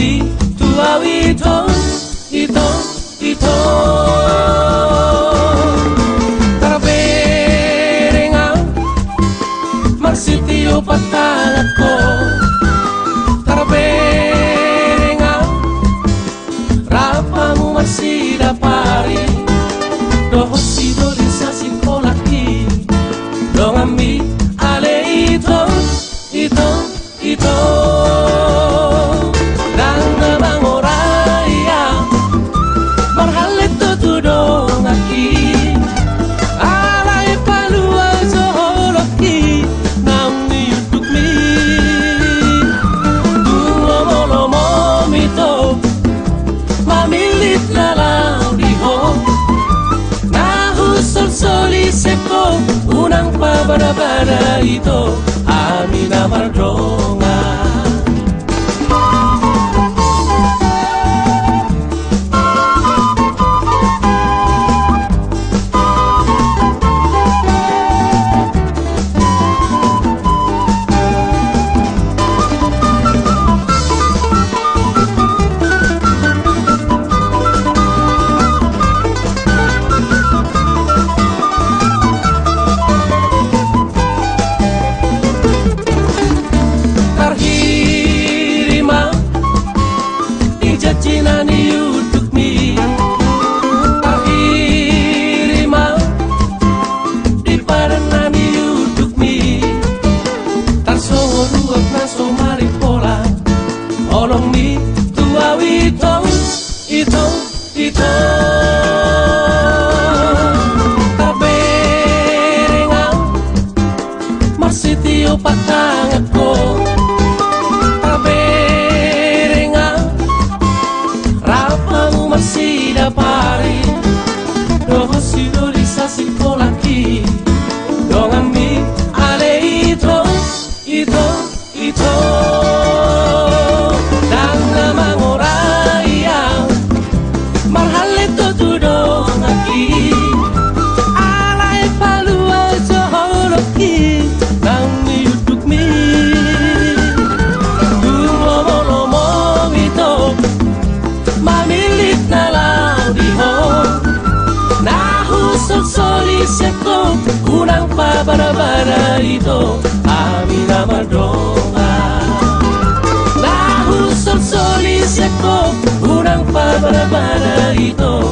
Awi tu awi to ito ito Taraberenga Marsitio patalat ko. para paraíto, a mi namar Chinani untuk mi. Akhirima Di parenani untuk mi. Tarsongo ruak naso malik pola Olong mi tua itong Itong, itong. barabararito Amina Madonga Dahil sol-solis ako Unang pabarabararito